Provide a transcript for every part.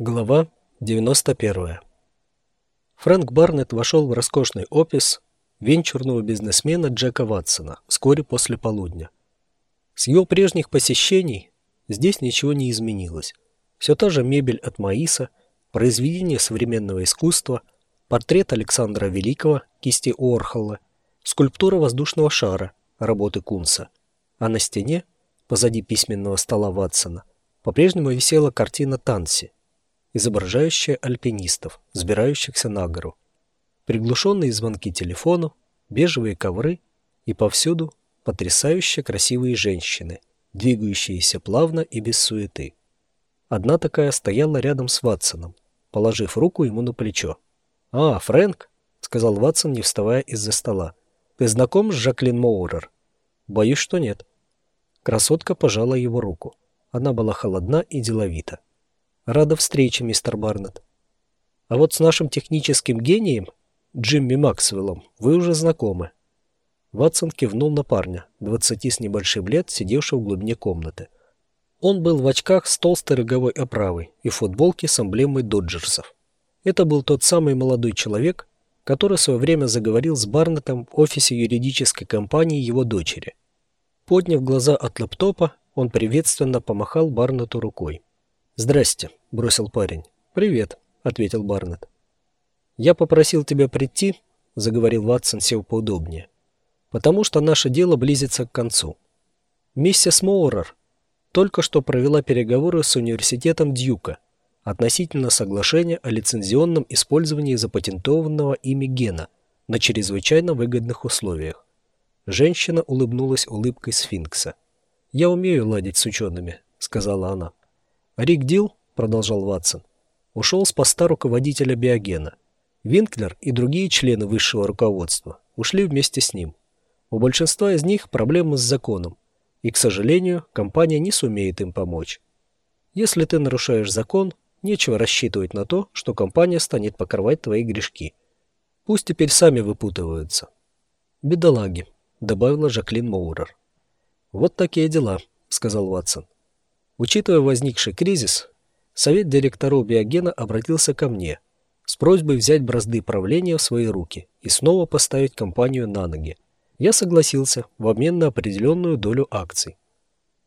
Глава 91. Фрэнк Барнетт вошел в роскошный офис венчурного бизнесмена Джека Ватсона вскоре после полудня. С его прежних посещений здесь ничего не изменилось. Все та же мебель от Маиса, произведение современного искусства, портрет Александра Великого, кисти Орхола, скульптура воздушного шара, работы Кунса. А на стене, позади письменного стола Ватсона, по-прежнему висела картина Танси – изображающая альпинистов, взбирающихся на гору. Приглушенные звонки телефону, бежевые ковры и повсюду потрясающе красивые женщины, двигающиеся плавно и без суеты. Одна такая стояла рядом с Ватсоном, положив руку ему на плечо. «А, Фрэнк», — сказал Ватсон, не вставая из-за стола, — «ты знаком с Жаклин Моурер?» «Боюсь, что нет». Красотка пожала его руку. Она была холодна и деловита. Рада встрече, мистер Барнетт. А вот с нашим техническим гением, Джимми Максвеллом, вы уже знакомы. Ватсон кивнул на парня, двадцати с небольшим лет, сидевшего в глубине комнаты. Он был в очках с толстой роговой оправой и футболке с эмблемой доджерсов. Это был тот самый молодой человек, который в свое время заговорил с Барнеттом в офисе юридической компании его дочери. Подняв глаза от лаптопа, он приветственно помахал Барнетту рукой. «Здрасте», — бросил парень. «Привет», — ответил Барнетт. «Я попросил тебя прийти», — заговорил Ватсон, сев поудобнее, «потому что наше дело близится к концу. Миссис Моурер только что провела переговоры с университетом Дьюка относительно соглашения о лицензионном использовании запатентованного ими гена на чрезвычайно выгодных условиях. Женщина улыбнулась улыбкой сфинкса. «Я умею ладить с учеными», — сказала она. Рик Дил, продолжал Ватсон, ушел с поста руководителя биогена. Винклер и другие члены высшего руководства ушли вместе с ним. У большинства из них проблемы с законом, и, к сожалению, компания не сумеет им помочь. Если ты нарушаешь закон, нечего рассчитывать на то, что компания станет покрывать твои грешки. Пусть теперь сами выпутываются. «Бедолаги», — добавила Жаклин Моурер. «Вот такие дела», — сказал Ватсон. Учитывая возникший кризис, совет директоров Биогена обратился ко мне с просьбой взять бразды правления в свои руки и снова поставить компанию на ноги. Я согласился в обмен на определенную долю акций.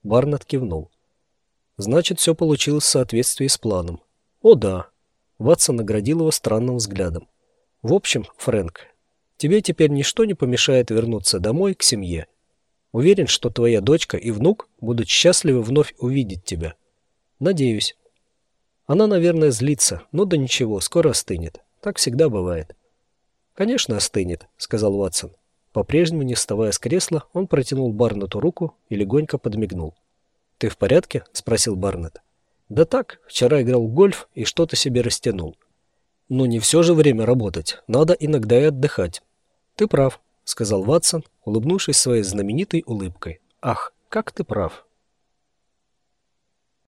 Барнетт кивнул. Значит, все получилось в соответствии с планом. О да. Ватсон наградил его странным взглядом. В общем, Фрэнк, тебе теперь ничто не помешает вернуться домой к семье Уверен, что твоя дочка и внук будут счастливы вновь увидеть тебя. Надеюсь. Она, наверное, злится, но да ничего, скоро остынет. Так всегда бывает. Конечно, остынет, сказал Ватсон. По-прежнему, не вставая с кресла, он протянул Барнету руку и легонько подмигнул. «Ты в порядке?» — спросил Барнет. «Да так, вчера играл в гольф и что-то себе растянул. Но не все же время работать, надо иногда и отдыхать». «Ты прав», — сказал Ватсон, улыбнувшись своей знаменитой улыбкой. «Ах, как ты прав!»